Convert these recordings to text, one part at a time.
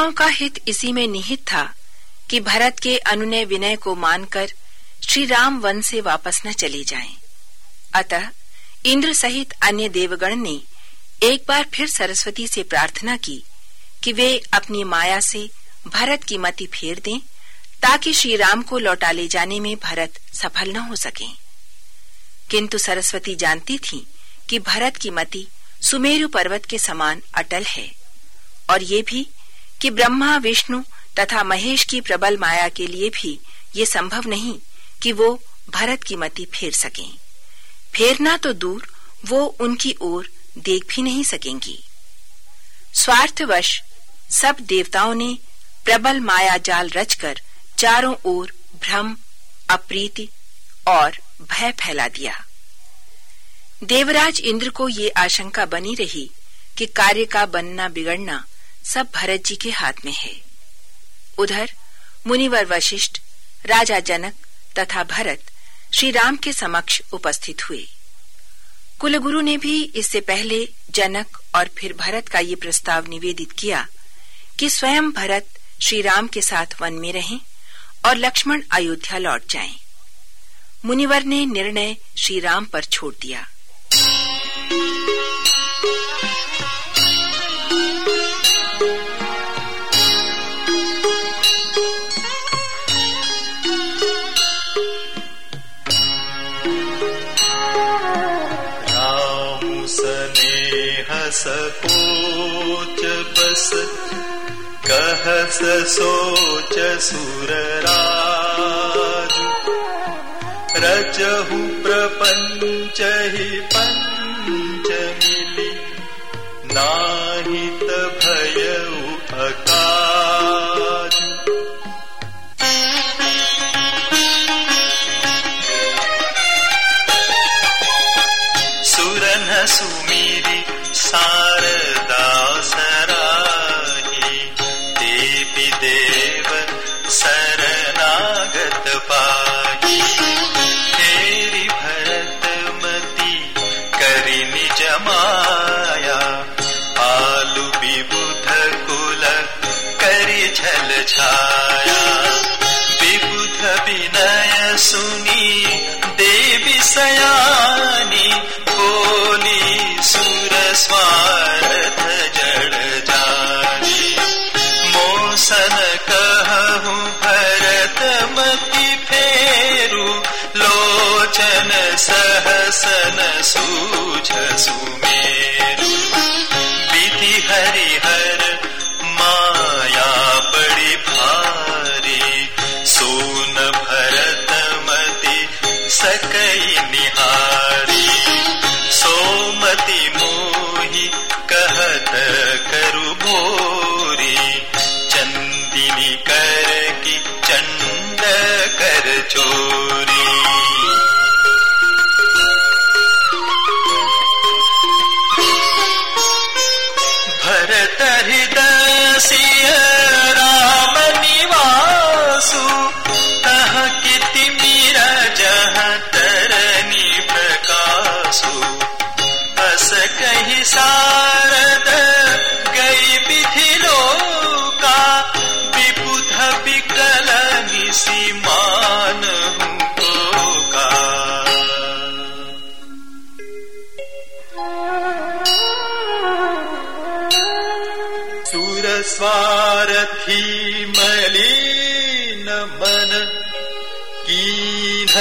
देवताओं का हित इसी में निहित था कि भरत के अनुनय विनय को मानकर श्री राम वन से वापस न चले जाएँ। अतः इंद्र सहित अन्य देवगण ने एक बार फिर सरस्वती से प्रार्थना की कि वे अपनी माया से भरत की मति फेर दें, ताकि श्री राम को लौटा ले जाने में भरत सफल न हो सके किंतु सरस्वती जानती थी कि भरत की मति सुमेरु पर्वत के समान अटल है, और ये भी कि ब्रह्मा, विष्णु तथा महेश की प्रबल माया के लिए भी ये संभव नहीं कि वो भरत की मति फेर सकें। फेरना तो दूर, वो उनकी ओर देख भी नहीं सकेंगी। स्वार्थवश सब देवताओं ने प्रबल माया जाल रचकर चारों ओर भ्रम, अप्रीति और भय फैला दिया। देवराज इंद्र को ये आशंका बनी रही कि कार्य का बनना, बिगड़ना सब भरत जी के हाथ में है। उधर मुनिवर वशिष्ठ, राजा जनक तथा भरत श्री राम के समक्ष उपस्थित हुए। कुलगुरु ने भी इससे पहले जनक और फिर भरत का ये प्रस्ताव निवेदित किया कि स्वयं भरत श्री राम के साथ वन में रहें और लक्ष्मण अयोध्या लौट जाएँ। मुनिवर ने निर्णय श्री राम पर छोड़ दिया। सकोच बस कहस सोच सुरराज। रचहु प्रपंच ही पंच मिली। नाहित विनय सुनी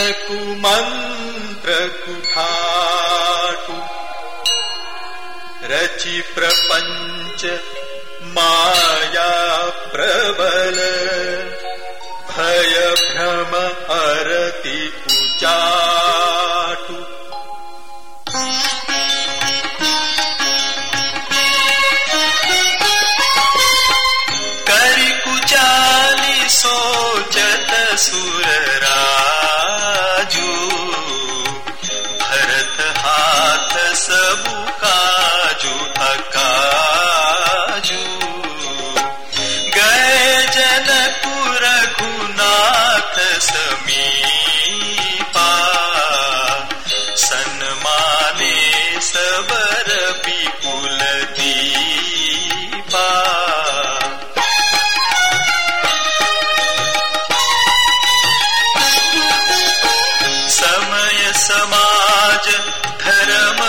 कीन कुमंत्र कुठाटु रचि प्रपंच माया प्रबल। भय भ्रम अरति उचाटु Hacı Perama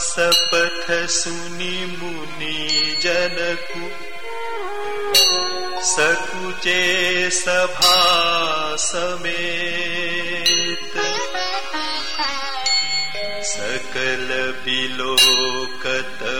सपथ सुनि मुनि जनकु। सकुचे सभा समेत। सकल बिलोकत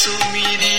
assumiré